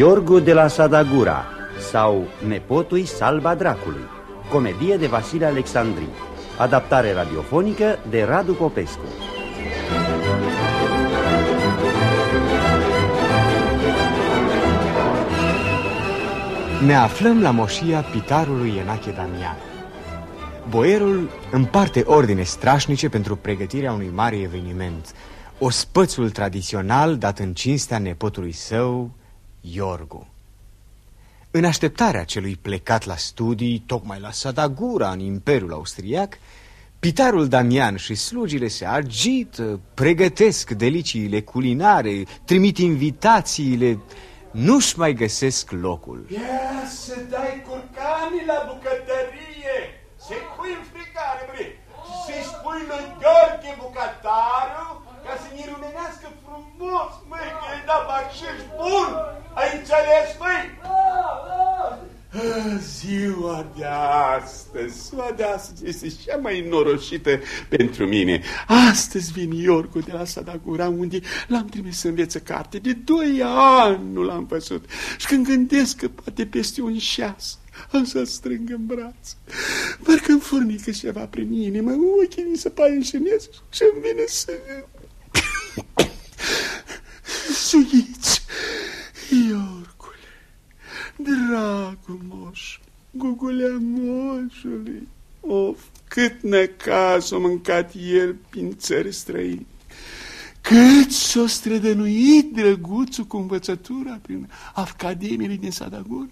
Iorgu de la Sadagura sau Nepotui Salba Dracului, comedie de Vasile Alexandri, adaptare radiofonică de Radu Popescu. Ne aflăm la moșia pitarului Enache Damian. Boierul împarte ordine strașnice pentru pregătirea unui mare eveniment, ospățul tradițional dat în cinstea nepotului său, Iorgu. În așteptarea celui plecat la studii, tocmai la Sadagura, în Imperiul Austriac, Pitarul Damian și slugile se agită, pregătesc deliciile culinare, trimit invitațiile, nu-și mai găsesc locul. Ia să dai curcanii la bucătărie, să-i pui în frigare, bre, și să-i spui lui Gheorghe bucătarul ca să ne rumenească frumos, măi, că i-ai dat bacșești bun. Ai înțeles, măi? Da, da. Ziua de astăzi, ziua de astăzi este cea mai norocită pentru mine. Astăzi vine Iorcu de la Sadagura, unde l-am trimis să învețe carte. De doi ani nu l-am văzut. Și când gândesc că poate peste un șas, am să-l strâng în braț. Parcă-mi furnică ceva prin inimă, ochii mi se pare înșenesc și îmi vine să... Suiți! Iorcule, dragul moș, gugulea moșului, of, cât necaz a mâncat el prin țări străini. Cât s-o strădănuit drăguțul cu învățătura prin academiile din Sadagur.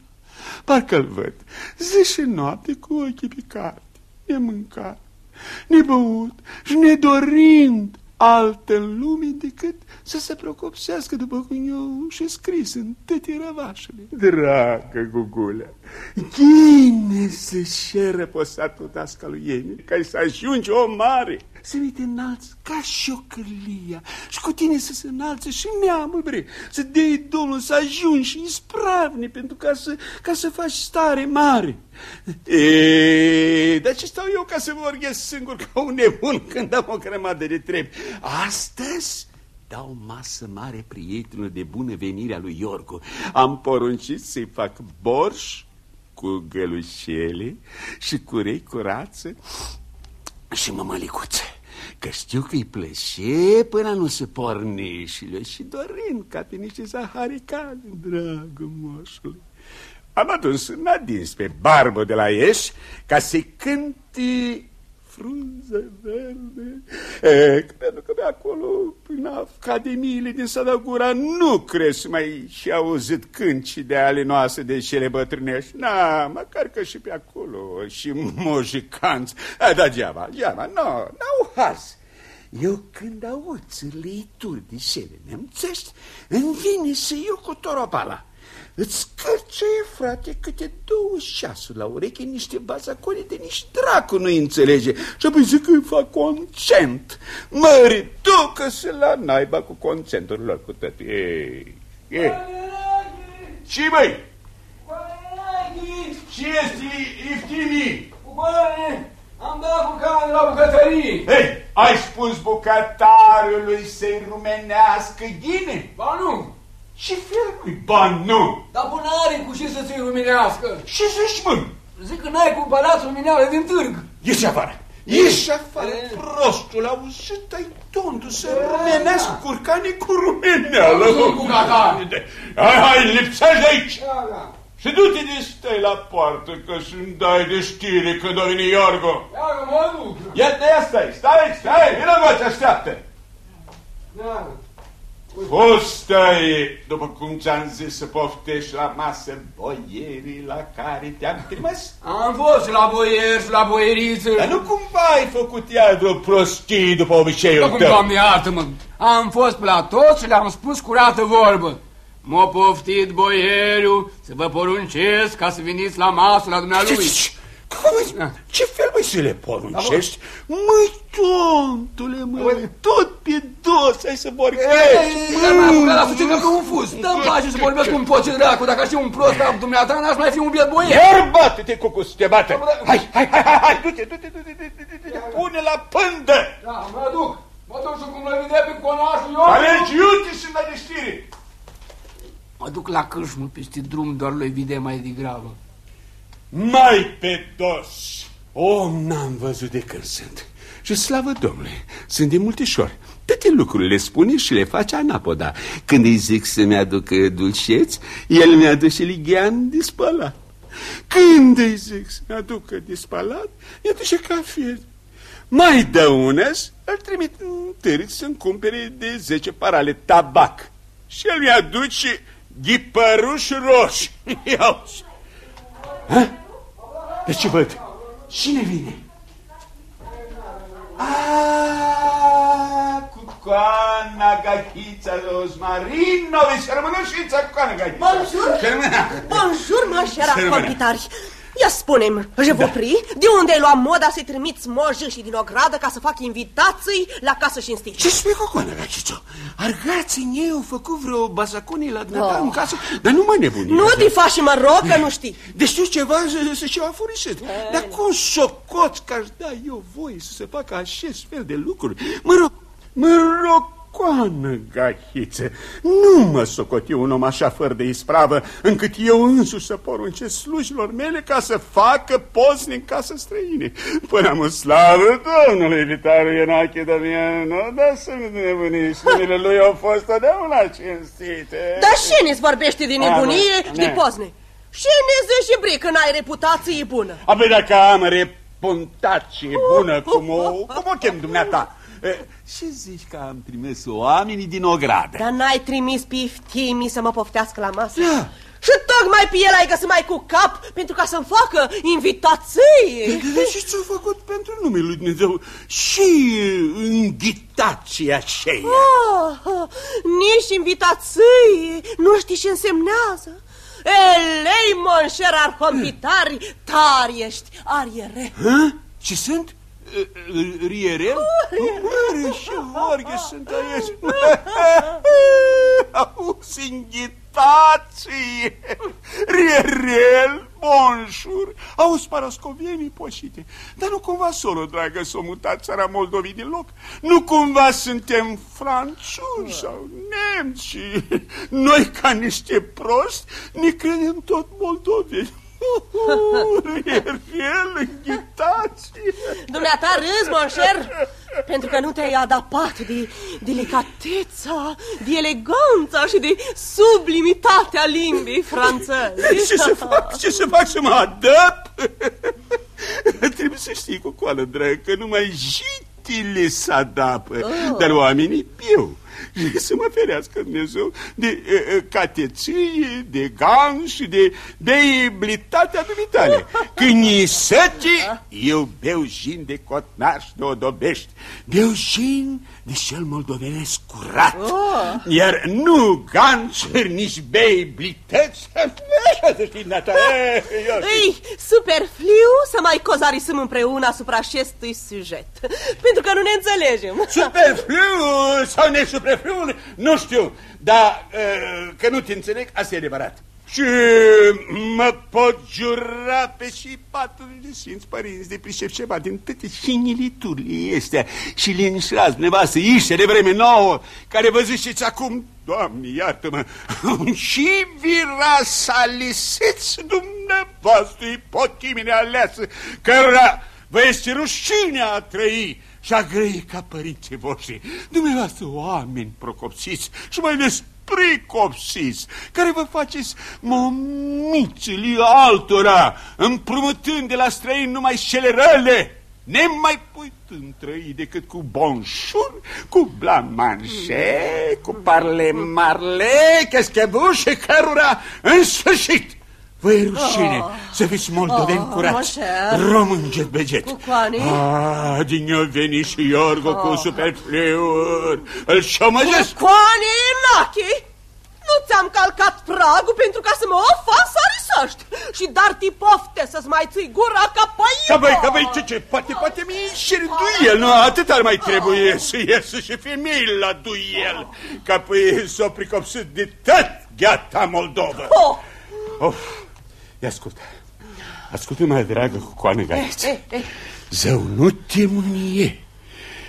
Parcă-l văd zi și noapte cu ochii pe carte, nemâncat, nebăut și nedorind altă în lume decât să se preocupsească după cum eu și scris în toate răvașele. Dragă Gugulea, cine să-și răposatul dascalul ei, ca să ajungi o mare, să uite înalți ca și o cârlia și cu tine să se înalțe și neamul, bre, să dei Domnul să ajungi și ispravne pentru ca să, ca să faci stare mare. E, dar ce stau eu ca să vorbesc singur ca un nebun când am o grămadă de trebi? Astăzi dau masă mare prietenul de bună venire a lui Iorgu. Am poruncit să-i fac borș cu gălușele și cu rei curață și mămălicuțe. Că știu că-i plășe până nu se porni și le și dorin ca pe niște zaharicale, dragă moșule. Am adus în adins pe barbă de la Ieși ca să-i cânti frunze verde. E, pentru că de acolo, prin academiile din Sadagura, nu crezi mai și auzit cânci de ale noastre de cele bătrânești. Na, măcar că și pe acolo, și mojicanți. A, da, geaba, geaba, nu, n-au haz. Eu când aud țârlituri de cele nemțești, îmi vine să iau cu toropala. Îți scărceie, frate, câte două șasuri la ureche, niște bazacone de nici dracu nu înțelege. Și apoi zic că îi fac concent. Mări, ducă-se la naiba cu concentul lor cu tot. Ei, ei. Ce, băi? Ce este iftimii? Băi, am dat cu cane la bucătărie. Ei, ai spus bucătarului să-i rumenească ghine? Ba nu. Ce fel nu Ba nu! Dar până are cu ce să ți luminească. Ce zici, mă? Zic că n-ai cumpărat lumineale din târg. Ieși afară! Ieși afară, prostul, auzit, ai tontul să rumenească curcanii cu rumeneală. Nu cu gata. Hai, hai, lipsești de aici! Da, da. Și du-te de stai la poartă, că să-mi dai de știre când o vine Iorgo. Ia că mă duc. Ia te ia stai, stai, stai, vină mă, te așteaptă. Da. Fostă-i, după cum ți-am zis, să poftești la masă boierii la care te-am trimis. Am fost și la boier și la boieriță. Dar nu cumva ai făcut iar vreo prostii după obiceiul Acum, tău. doamne, iartă-mă. Am fost pe la toți și le-am spus curată vorbă. M-a poftit boierul să vă poruncesc ca să veniți la masă la Ce, dumnealui. Ce, ce, cum, ce fel, măi, să le poruncești? Măi, tontule, măi, tot pe dos, ai să vorbești. Ei, m-am apucat la sucit că un fuz. Dă-mi pace să vorbesc cu un poce dracu. Dacă aș fi un prost ca dumneata, n-aș mai fi un biet boier. Iar bate-te, cucu, să te bată. Hai, hai, hai, hai, hai, du-te, du-te, du-te, du-te, du-te, du-te, pune la pândă. Da, mă duc. Mă duc și cum l vedea pe conașul eu. Alegi, iute și la de știre. Mă duc duc la câșmă peste drum, doar lui vide mai degrabă. Mai pe dos! O, n-am văzut de când sunt. Și slavă Domnului, sunt de multișori. Toate lucrurile le spune și le face anapoda. Când îi zic să-mi aducă dulceți, el mi-aduce și lighean de spălat. Când îi zic să-mi aducă de spălat, îi aduce cafea. Mai dă unăs, îl trimit în târg să-mi cumpere de 10 parale tabac. Și el mi-aduce ghipăruși roși. Iau Ha? De ce văd? Cine vine? Ah, Cucoana Gachița Rosmarinovici, rămânușița Cucoana Gachița. Bonjour! Bonjour, mă, șera compitari. Ia spune-mi, Jevopri, de unde ai luat moda să-i trimiți și din ogradă ca să fac invitații la casă și în stil? Ce spui, Cocoana Gachițo? Argații ei au făcut vreo bazaconii la dumneata oh. în casă, dar nu mă nebuni. Nu te faci și mă rog că nu știi. Deci știu ceva să și afurisit. Dar cum socot că aș da eu voie să se facă acest fel de lucruri? Mă rog, mă rog, Coană, gahițe, nu mă socoti un om așa fără de ispravă, încât eu însuși să poruncesc slujilor mele ca să facă pozni în casă străine. Până am slavă Domnului Vitaru Ienache Damiano, dar să nu nebuni, numele lui au fost totdeauna cinstite. Dar și ne vorbește de nebunie și de pozne? Și ne zici și brică n-ai reputație bună? Abia dacă am reputație bună, cum o, cum o chem dumneata? Ce zici că am trimis oamenii din ogradă? Dar n-ai trimis pe Iftimi să mă poftească la masă? Da. Și tocmai pe el ai găsit mai cu cap pentru ca să-mi facă invitații. De ce ți-au făcut pentru numele lui Dumnezeu și invitații aceia? Oh, oh, nici invitații, nu știi ce însemnează. Elei, monșer arhompitari, tari ești, ariere. Ha? Ce sunt? Rierel? Mare și vorghe sunt aici. Auzi inghitații. Rierel, bonjour. Auzi parascovienii poșite. Dar nu cumva solo, dragă, s-o mutat țara Moldovii din loc? Nu cumva suntem franțuzi sau nemți și noi ca niște proști ne credem tot moldoveni. El înghitați Dumneata râzi, monșer Pentru că nu te-ai adapat de delicateța De eleganța și de sublimitatea limbii franceze Ce să fac? Ce să fac să mă adăp? Trebuie să știi cu coală, dragă Că numai jitile se adapă oh. Dar oamenii piu să mă ferească Dumnezeu de uh, cateție, de gan și de deibilitatea dumitale. Când e săte, eu beu jin de cotnaș de odobești, beu jin de cel moldovenesc curat, oh. iar nu ganțuri, nici bei blități, așa să știi, Nata. Ei, superfliu să mai cozarisăm împreună asupra acestui sujet, pentru că nu ne înțelegem. Superfliu sau nesuperfliu, nu știu, dar că nu te înțeleg, asta e adevărat. Și mă pot jura pe și patru de sfinți părinți de pricep ceva din toate finiliturile astea. Și le înșelați nevastă iște de vreme nouă, care vă ziceți acum, Doamne, iartă-mă, și vira s-a lisiți dumneavoastră ipochimine aleasă, cărora vă este rușine a trăi și a grăi ca părinții voștri. Dumneavoastră, oameni procopsiți și mai ales precopsiți, care vă faceți momițele altora, împrumutând de la străini numai cele răle, nemai putând trăi decât cu bonjour, cu blamanche, cu parle marle, cheschebușe, cărura, în sfârșit, Vă e rușine oh. să fiți moldoveni oh, curați, români jet beget. Ah, din eu veni și Iorgo oh. cu superfliuri. Îl șomăjesc. Cucoane, Nachi! Nu ți-am calcat pragul pentru ca să mă ofasarisești și dar ti pofte să-ți mai ții gura ca păi. Ca băi, ca băi, ce, ce, poate, poate mi și duel, nu? Atât ar mai trebuie să iesă și femeile la duel, ca păi s-o pricopsit de tot gheata Moldova. Oh. Of. Ia ascultă. Ascultă, mai dragă, cu coană gaiță. Eh, eh, eh. Zău, nu te mânie.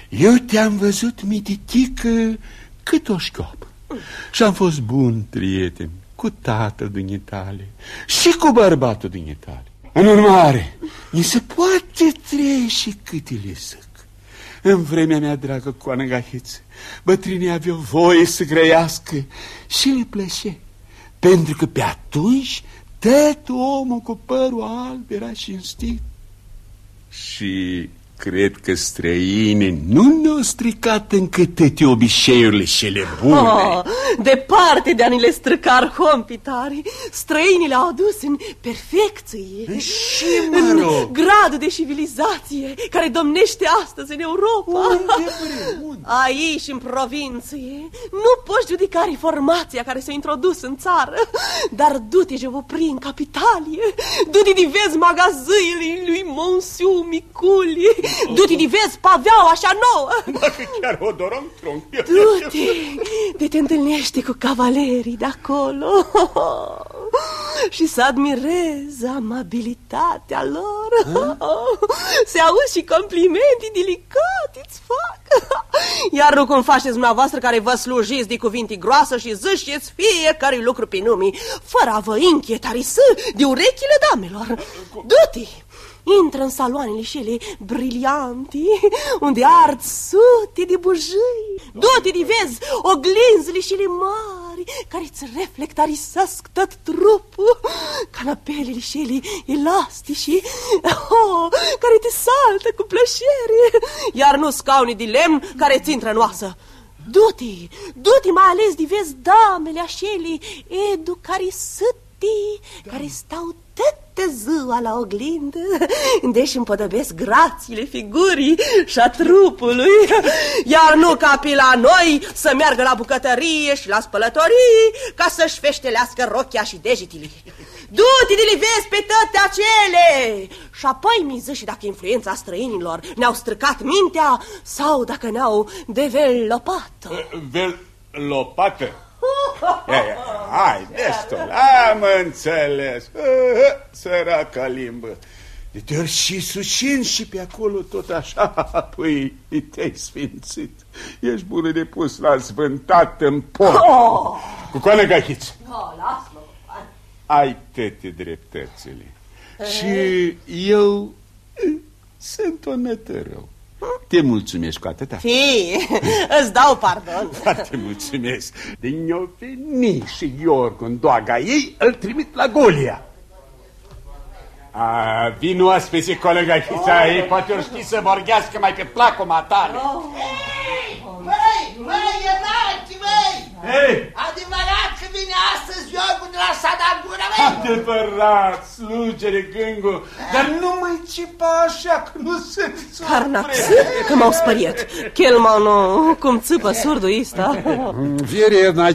Eu te-am văzut mititică cât o școapă. Și am fost bun prieten. cu tatăl dumitale și cu bărbatul dumitale. În urmare, mi se poate trece câte le zic. În vremea mea, dragă coană gahiță, bătrânii aveau voie să grăiască și le plăcea. Pentru că pe atunci tot omul cu părul alb era cinstit. Și Cred că străinii nu ne-au stricat încă toate obiceiurile cele bune. Oh, departe de a ni le străca arhompitari, străinii le-au adus în perfecție. Și, mă rog. În grad de civilizație care domnește astăzi în Europa. Unde, unde? Aici, în provincie, nu poți judica reformația care s-a introdus în țară, dar du-te, je vă în capitalie, du-te de vezi magazâile lui Monsiu Miculi, Du-te de vezi paveau așa nouă Dacă chiar o dorăm trunc Du-te de te întâlnește cu cavalerii de acolo. Și să admirezi amabilitatea lor. Se auzi și complimente delicate îți fac. Iar nu cum faceți dumneavoastră care vă slujiți de cuvinte groasă și zâșeți fiecare lucru pe nume Fără a vă inchietari de urechile damelor. Du-te Intră în saloanele ele briliante, unde ard sute de bujii. Du-te de vezi oglinzile ele mari, care îți reflectarisesc tot trupul. Canapelele ele elastice, oh, care te saltă cu plăcere. Iar nu scaune de lemn care ți intră în oasă. Du-te, du-te mai ales de vezi damele așele educarisătii care stau toată ziua la oglindă, deși împodobesc grațiile figurii și a trupului, iar nu ca pe la noi să meargă la bucătărie și la spălătorie ca să-și feștelească rochia și degetile. Du-te de vezi pe toate acele! Și apoi mi și dacă influența străinilor ne-au stricat mintea sau dacă ne-au developat. Vel lopată? Ia, ia, hai, destul, am înțeles. Săraca limbă. De te și sușin și pe acolo tot așa, păi te-ai sfințit. Ești bună de pus la zvântat în pom. Oh! Cu coană gachiță. Oh, las-mă. Ai toate dreptățile. Și eu sunt o nătărău. Te mulțumesc cu atâta. Fii, îți dau pardon. Foarte mulțumesc. Din o veni și Iorgu în doaga ei, îl trimit la Golia. A, vin oaspeții, colega Chița, oh. ei poate ori ști să vorbească mai pe placul matale. Oh. Hei, măi, măi, e naci, măi! Hei! Adevărat că vine astăzi Iorgu de la Sadagura, măi? Adevărat, slugere gângu, dar nu mai cipa așa, că nu se Carnax, că m-au spăriet. Chelmanu, cum țâpă surdul ăsta. Verena,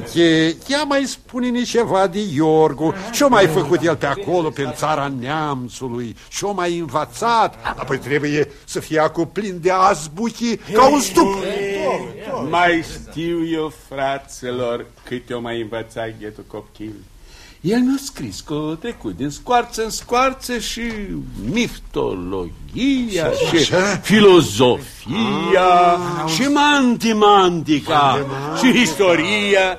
ea mai spune-ne ceva de Iorgu. Ce-o mai făcut el pe acolo, pe țara neamțului? Ce-o mai învățat? Apoi trebuie să fie acum plin de azbuchi ca un stup. Mai știu eu, fraților, câte o mai învățat ghetul copil. El nu a scris că a trecut din scoarță în scoarță și miftologia și Așa? filozofia Ah, și mantimantica și istoria.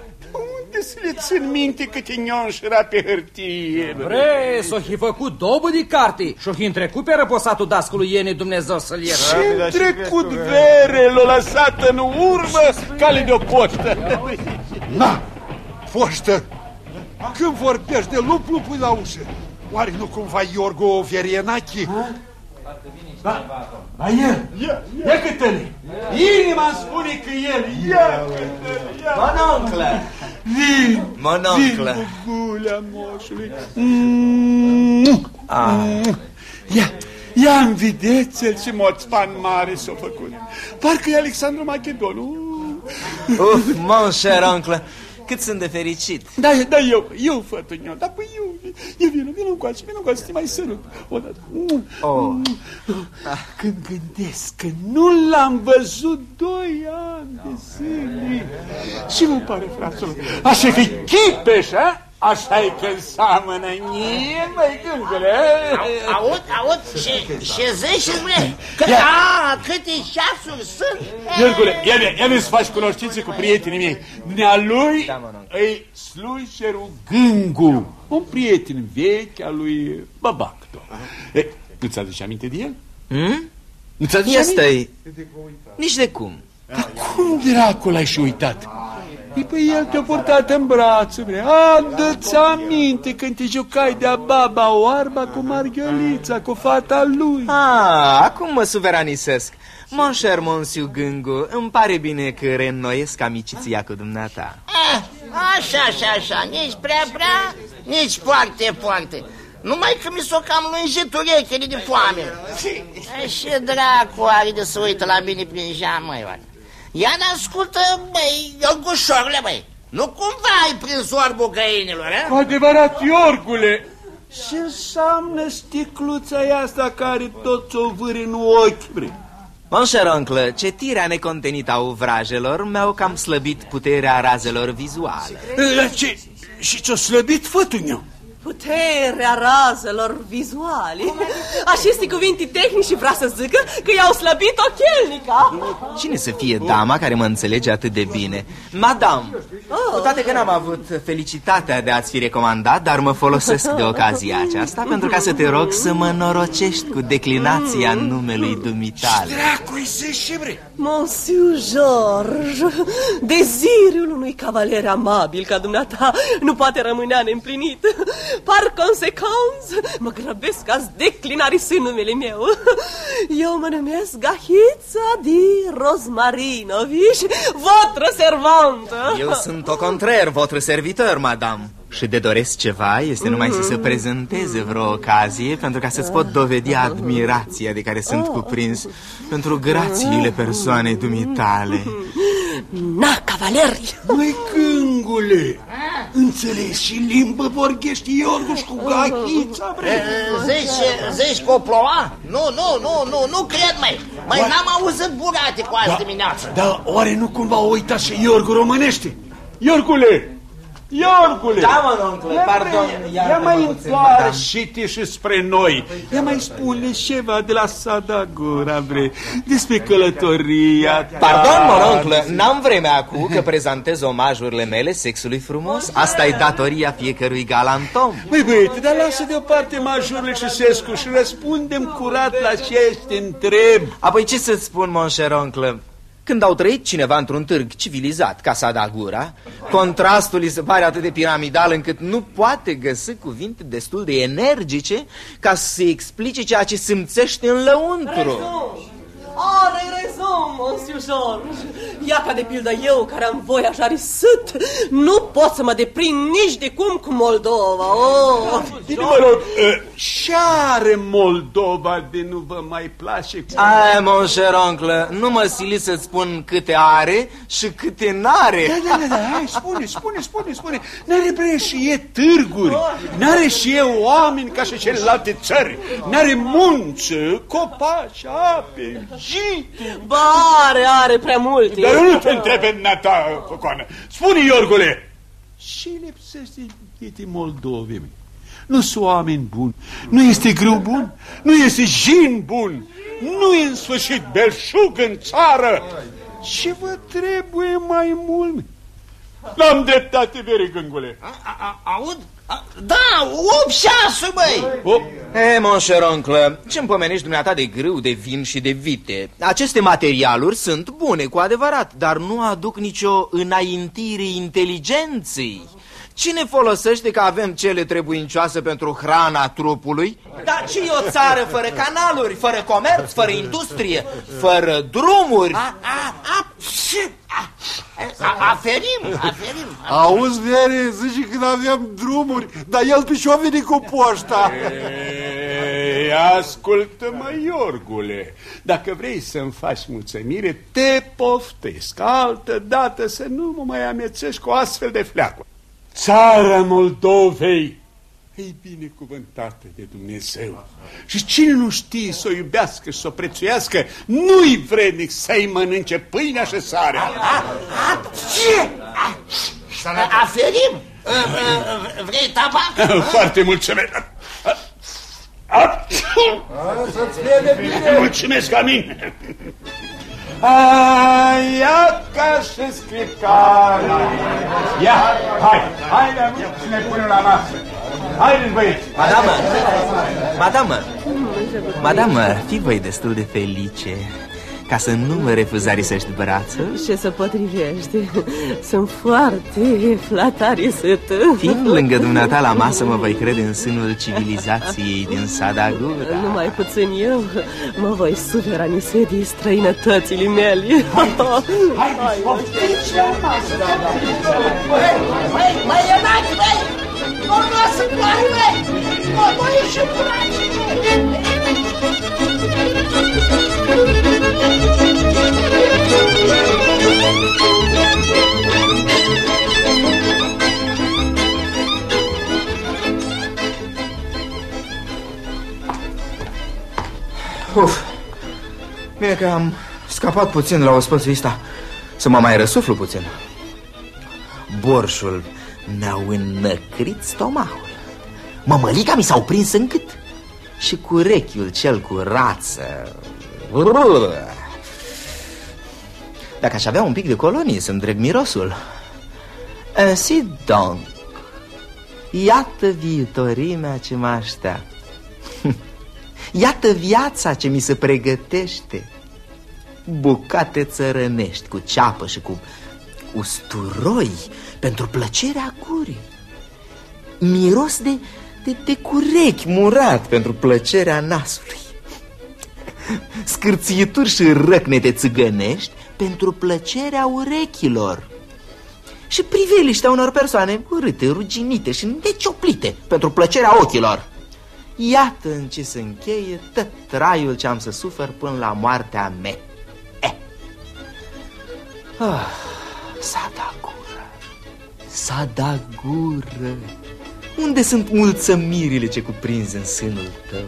Unde să le țin minte câte nionșera pe hârtie? Bre, s-o fi făcut dobă de carte și-o fi întrecut pe răposatul dascului Iene Dumnezeu să-l ieră. Și trecut vere, l-a lăsat în urmă cale de o poștă. Na, foștă, când vorbești de lup, lupul la ușă. Oare nu cumva Iorgu Verienachi? La el, ia, ia câtele. Inima îmi spune că el, ia câtele, ia. Mononcle! Vin, Mononcle! vin cu gulea moșului. Mm. Mm. Ia, ia în videțel ce moțpan mare s-a făcut. Parcă e Alexandru Macedonul. Uf, mon cher oncle, cât sunt de fericit. Da, da, eu, eu, fătul meu, da, păi eu, eu vin, vin încoace, vin încoace, să te mai sărut. O dată. Oh. Când gândesc că nu l-am văzut doi ani de zile. Și mă pare, fraților, așa că chipeș, a? Așa e că seamănă nie, măi, gângule. Aud, aud, și, și zici, mă, că, a, câte ceasuri sunt. Iorgule, ia ne, ia ne să faci cunoștințe cu prietenii mei. Nea lui îi sluișerul Gângu, un prieten vechi al lui Babacto. E, nu-ți aduce aminte de el? Hmm? Nu-ți aduce aminte? Este Nici de cum. Dar cum dracul ai și uitat? E, păi el te-a purtat în brațe, bre. Adă-ți aminte când te jucai de-a baba oarba cu Marghiolița, cu fata lui. Ah, acum mă suveranisesc. Mon cher Monsiu Gângu, îmi pare bine că reînnoiesc amiciția cu dumneata. Ah, așa, așa, așa, nici prea, prea, nici foarte, foarte. Numai că mi s-o cam lungit urechile de foame. E, Și dracu are de să uită la mine prin geam, măi, oare. Ia ne ascultă, băi, Iorgușorile, băi. Nu cumva ai prins orbul găinilor, eh? Cu adevărat, Iorgule, ce înseamnă sticluța aia asta care tot o vâri în ochi, bre? Mon cher oncle, cetirea necontenită a uvrajelor mi-au cam slăbit puterea razelor vizuale. La ce? Și ți-o slăbit fătul meu? Puterea razelor vizuale. Aceste cuvinte tehnici vrea să zică că i-au slăbit ochelnica. Cine să fie dama care mă înțelege atât de bine? Madame, cu toate că n-am avut felicitatea de a-ți fi recomandat, dar mă folosesc de ocazia aceasta pentru ca să te rog să mă norocești cu declinația numelui dumitale. Dracu-i se și bre? Monsieur George, dezirul unui cavaler amabil ca dumneata nu poate rămâne neîmplinit. Par consecans, mă grăbesc ca-ți declinarisi numele meu. Eu mă numesc Gahița di Rosmarinovici, votră servantă. Eu sunt o contrar, votre servitor, madame. Și de doresc ceva este numai să se prezenteze vreo ocazie pentru ca să-ți pot dovedi admirația de care sunt cuprins pentru grațiile persoanei dumitale. Na, cavaleri! Măi, cângule, înțelegi și limbă vorghești Iorguș cu gachița, bre? Zici, zici că o ploua? Nu, nu, nu, nu, nu cred, mai. Mai n-am auzit burate cu azi dimineață. Dar oare nu cumva o uita și Iorgu românește? Iorgule! Iorgule! Da, mă, oncle, pardon, Ia iartă-mă mai puțin, madame. întoarce-te și spre noi. Ia mai spune ceva de la Sadagura, bre, despre călătoria ta. Pardon, mă, oncle, n-am vremea acum că prezentez omajurile mele sexului frumos. Asta e datoria fiecărui galant om. Măi băiete, dar lasă deoparte majurile și sescu și răspundem curat la ce te întreb. Apoi ce să-ți spun, mon cher oncle? Când au trăit cineva într-un târg civilizat ca Sadagura, contrastul îi se pare atât de piramidal încât nu poate găsi cuvinte destul de energice ca să explice ceea ce simțește în lăuntru. Are rezon, monsieur George. Ia ca de pildă eu, care am voia așa risât, nu pot să mă deprind nici de cum cu Moldova. Oh, Bine, mă rog, ă, ce are Moldova de nu vă mai place? Ai, mon cher oncle, nu mă sili să-ți spun câte are și câte n-are. Da, da, da, da, hai, spune, spune, spune, spune. N-are bre și e târguri, n-are și e oameni ca și celelalte țări, n-are munță, copaci, ape, jite. Ba, are, are prea multe. Dar eu nu te întrebe, Nata, Cocoană. Spune, Iorgule, ce lipsește de Moldovei? mă? Nu sunt oameni buni, nu este grâu bun, nu este jin bun, nu e în sfârșit belșug în țară. Ce vă trebuie mai mult? N-am dreptate, vere, gângule. A, a, aud? A, da, 8 ceasuri, băi! O, E, mon cher oncle, ce-mi pomenești dumneata de grâu, de vin și de vite? Aceste materialuri sunt bune, cu adevărat, dar nu aduc nicio înaintire inteligenței. Cine folosește că avem cele trebuincioase pentru hrana trupului? Dar ce e o țară fără canaluri, fără comerț, fără industrie, fără drumuri? A, a, a, ce? A, a, aferim, aferim. Auzi, Vere, zici că aveam drumuri, dar el pe și-o venit cu poșta. Ei, ascultă-mă, Iorgule, dacă vrei să-mi faci mulțumire, te poftesc. Altă dată să nu mă mai amețești cu astfel de fleacuri. Țara Moldovei e binecuvântată de Dumnezeu. Și cine nu știe să o iubească și să o prețuiască, nu-i vrednic să-i mănânce pâinea și sarea. A, a, ce? A, a, aferim, Vrei tabac? Foarte mulțumesc. Să-ți fie de bine! Mulțumesc, Amin. Ia ca și scriptare. Ia, hai, hai de și ne punem la masă. Haideți, băieți. Madamă, madamă, madamă, fi voi destul de felice ca să nu mă refuza să-și brațul? Ce să potrivește? Sunt foarte flatarisătă. Fiind lângă dumneata la masă, mă voi crede în sânul civilizației din Sadagura. Numai puțin eu mă voi suveranise de străinătățile mele. Hai, hai, Băi, băi, Ionache, băi! Nu, nu o să moară, băi! Nu, nu ieși cu Uf, bine că am scapat puțin la ospățul ăsta. Să mă mai răsuflu puțin. Borșul mi-au înnăcrit stomahul Mămălica mi s-au prins în gât Și cu rechiul cel cu rață. Dacă aș avea un pic de colonie să-mi dreg mirosul. Ainsi donc. Iată viitorimea ce mă așteaptă. Iată viața ce mi se pregătește. Bucate țărănești cu ceapă și cu usturoi Pentru plăcerea gurii Miros de, de, de curechi murat pentru plăcerea nasului Scârțieturi și răcnete țigănești pentru plăcerea urechilor Și priveliștea unor persoane urâte, ruginite și necioplite pentru plăcerea ochilor Iată în ce se încheie tot traiul ce am să sufer până la moartea mea. Eh. Ah, s-a dat gură. S-a dat gură. Unde sunt mulțămirile ce cuprinzi în sânul tău?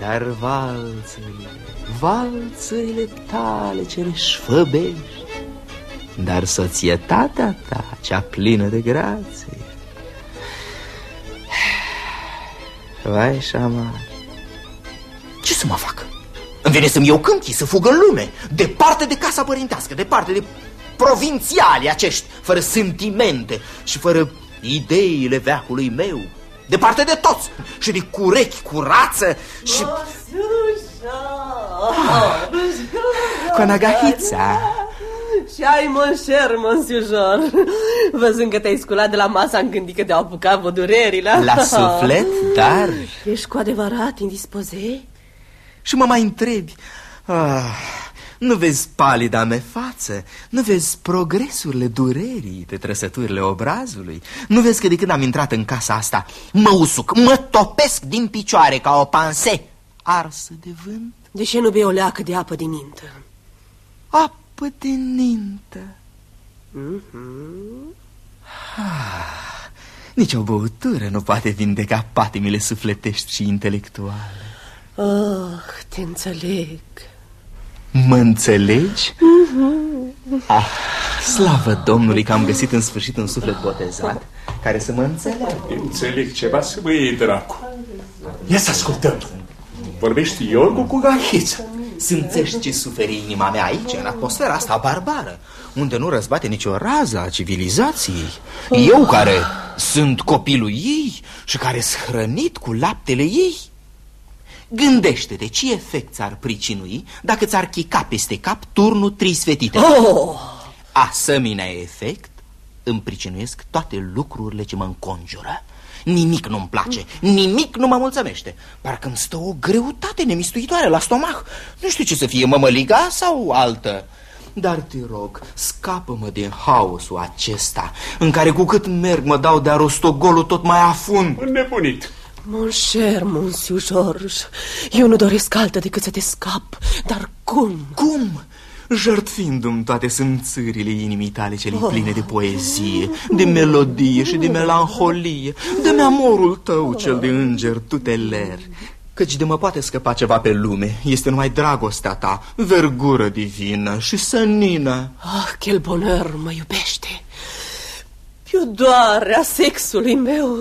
Dar valțările, valțările tale ce le șfăbești, dar societatea ta, cea plină de grație, Vai, șamar Ce să mă fac? Îmi vine să-mi iau câmpii, să fug în lume Departe de casa părintească Departe de provințiali acești Fără sentimente și fără ideile veacului meu. Departe de toți Și de curechi, curață și... Conagahița Și ai, mon cher, monsiujor Văzând că te-ai sculat de la masa Am gândit că te-au apucat vă durerile La suflet, dar... Ești cu adevărat indispoze? Și mă mai întrebi. Ah, Nu vezi palida mea față? Nu vezi progresurile durerii De trăsăturile obrazului? Nu vezi că de când am intrat în casa asta Mă usuc, mă topesc din picioare Ca o panse arsă de vânt? De ce nu bei o leacă de apă din nintă? Apă de nintă mm -hmm. ah, Nici o băutură nu poate vindeca patimile sufletești și intelectuale Oh, te înțeleg Mă înțelegi? Mm -hmm. ah, slavă Domnului că am găsit în sfârșit un suflet botezat Care să mă înțeleagă. Înțeleg ceva să mă iei, dracu. Ia să ascultăm. Vorbești Iorgu cu Gahița Simțești ce suferi inima mea aici, în atmosfera asta barbară Unde nu răzbate nicio rază a civilizației. Eu care sunt copilul ei și care sunt hrănit cu laptele ei Gândește-te ce efect ți-ar pricinui dacă ți-ar chica peste cap turnul trisfetite? Oh! Asemenea efect îmi pricinuiesc toate lucrurile ce mă înconjură. Nimic nu-mi place, nimic nu mă mulțumește. Parcă îmi stă o greutate nemistuitoare la stomac Nu știu ce să fie, mămăliga sau altă. Dar te rog, scapă-mă din haosul acesta În care cu cât merg mă dau de arostogolul tot mai afund. Înnebunit Mon cher, monsieur George Eu nu doresc altă decât să te scap Dar cum? Cum? jertfindu-mi toate sânțările inimii tale cele oh. pline de poezie, de melodie și de melanholie, de amorul tău cel de înger tuteler. Căci de mă poate scăpa ceva pe lume, este numai dragostea ta, vergură divină și sănină. Ah, quel bonheur, mă iubește. Piodoarea sexului meu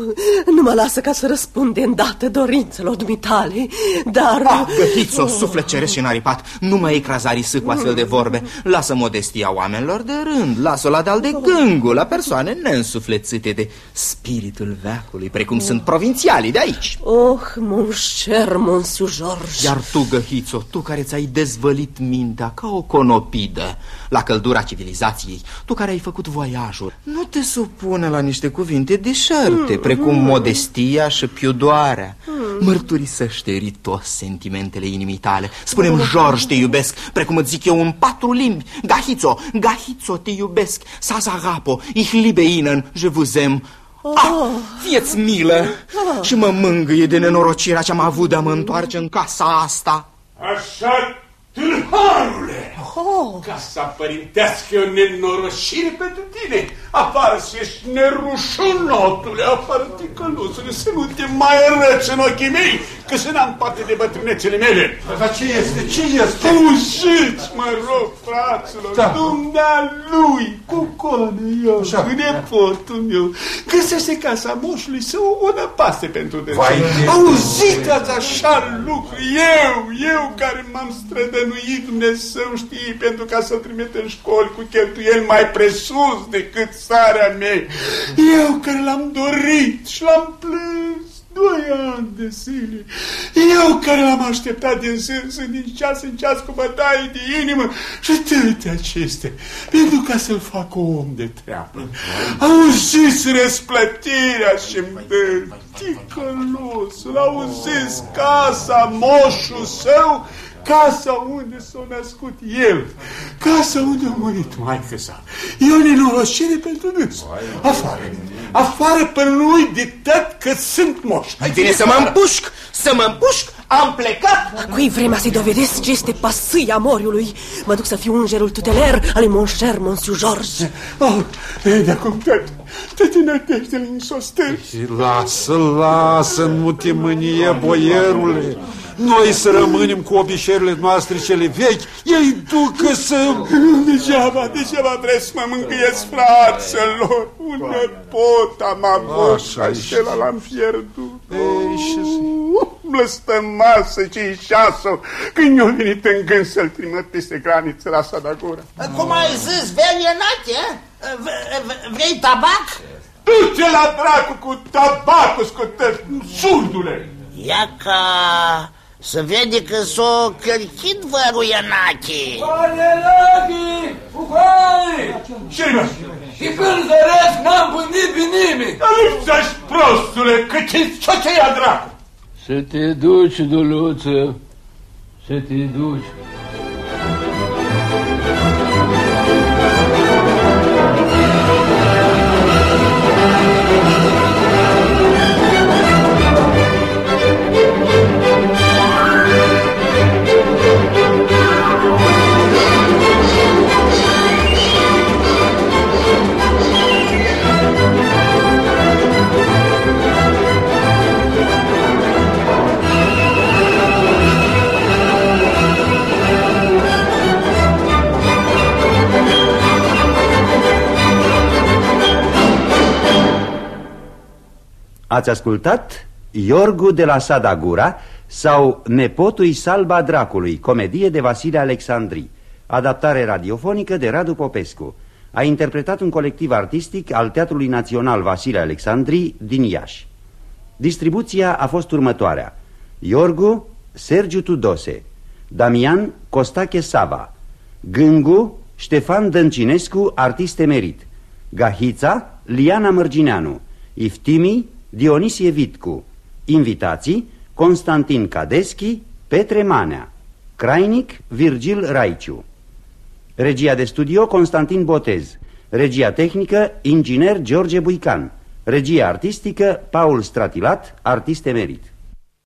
nu mă lasă ca să răspund de îndată dorințelor dumitale, dar... Ah, gătiți-o, oh. suflet ceresc și înaripat, nu mai ecraza risă cu astfel de vorbe. Lasă modestia oamenilor de rând, lasă-o la dal de gângul, la persoane neînsuflețite de spiritul veacului, precum sunt provințialii de aici. Oh, mon cher, monsieur George. Iar tu, găhițo, tu care ți-ai dezvălit mintea ca o conopidă la căldura civilizației, tu care ai făcut voiajul, nu te supune pune la niște cuvinte deșarte, mm, precum mm. modestia și piudoarea. Mm. Mărturisește ritos sentimentele inimii tale. Spune-mi, George, te iubesc, precum îți zic eu în patru limbi. Gahițo, Gahițo, te iubesc. Sazagapo, ich liebe Ihnen, je vous aime. Ah, fieți milă și mă mângâie de nenorocirea ce am avut de a mă întoarce în casa asta. Așa Tâlharule! Oh. Casa părintească e o nenorocire pentru tine. Afară să ești nerușunotule, afară ticălosule, să nu te mai răci în ochii mei, că să n-am parte de bătrânețele mele. Dar ce este? Ce este? Fugiți, mă rog, fraților, da. dumnealui, cu cone eu, Așa. nepotul meu, găsește casa moșului să o năpaste pentru dânsul. Auziți așa lucru, eu, eu care m-am strădărit dăruit Dumnezeu știe pentru ca să-l trimite în școli cu cheltuieli mai presus decât sarea mea. Eu care l-am dorit și l-am plâns doi ani de zile. Eu care l-am așteptat din sens din ceas în ceas cu bătaie de inimă și toate acestea, pentru ca să-l fac om de treabă. Auziți răsplătirea și-mi dă, ticălosul, auziți casa, moșul său, casa unde s-a născut el, casa unde a murit maică sa. E o nenorocire pentru dâns. Afară, afară pe lui de tot că sunt moș. Hai, vine să mă împușc, să mă împușc, am plecat. Cui vremea să-i dovedesc ce este pasâia moriului. Mă duc să fiu ungerul tuteler al lui mon cher, monsieur George. Oh, de acum tot, toate nădejdele însostesc. Lasă, lasă, nu te mânie, boierule. Noi să rămânem cu obișerile noastre cele vechi, ei ducă să... Degeaba, degeaba vreți să mă mângâiesc, fraților. Un nepot am avut și acela l-am pierdut. Ei, și... Blăstămasă ce șasă când i-a venit în gând să-l trimit peste graniță la Sadagura. Cum ai zis, Verienache? Vrei tabac? Du-te la dracu cu tabacul, scotă, surdule! Ia ca să vede că s-o cărchit vărul Ianache. Ianache! Bucai! Ce mă? Și când zăresc n-am vândit pe nimic. Lipsești prostule, că ce ce ia dracu? Să te duci, Duluță, să te duci. Ați ascultat Iorgu de la Sadagura sau Nepotul Salba Dracului, comedie de Vasile Alexandri, adaptare radiofonică de Radu Popescu. A interpretat un colectiv artistic al Teatrului Național Vasile Alexandri din Iași. Distribuția a fost următoarea. Iorgu, Sergiu Tudose, Damian Costache Sava, Gângu, Ștefan Dăncinescu, artist emerit, Gahița, Liana Mărgineanu, Iftimi, Dionisie Vitcu Invitații Constantin Cadeschi Petre Manea. Crainic Virgil Raiciu. Regia de studio Constantin Botez. Regia tehnică Inginer George Buican. Regia artistică Paul Stratilat, artist emerit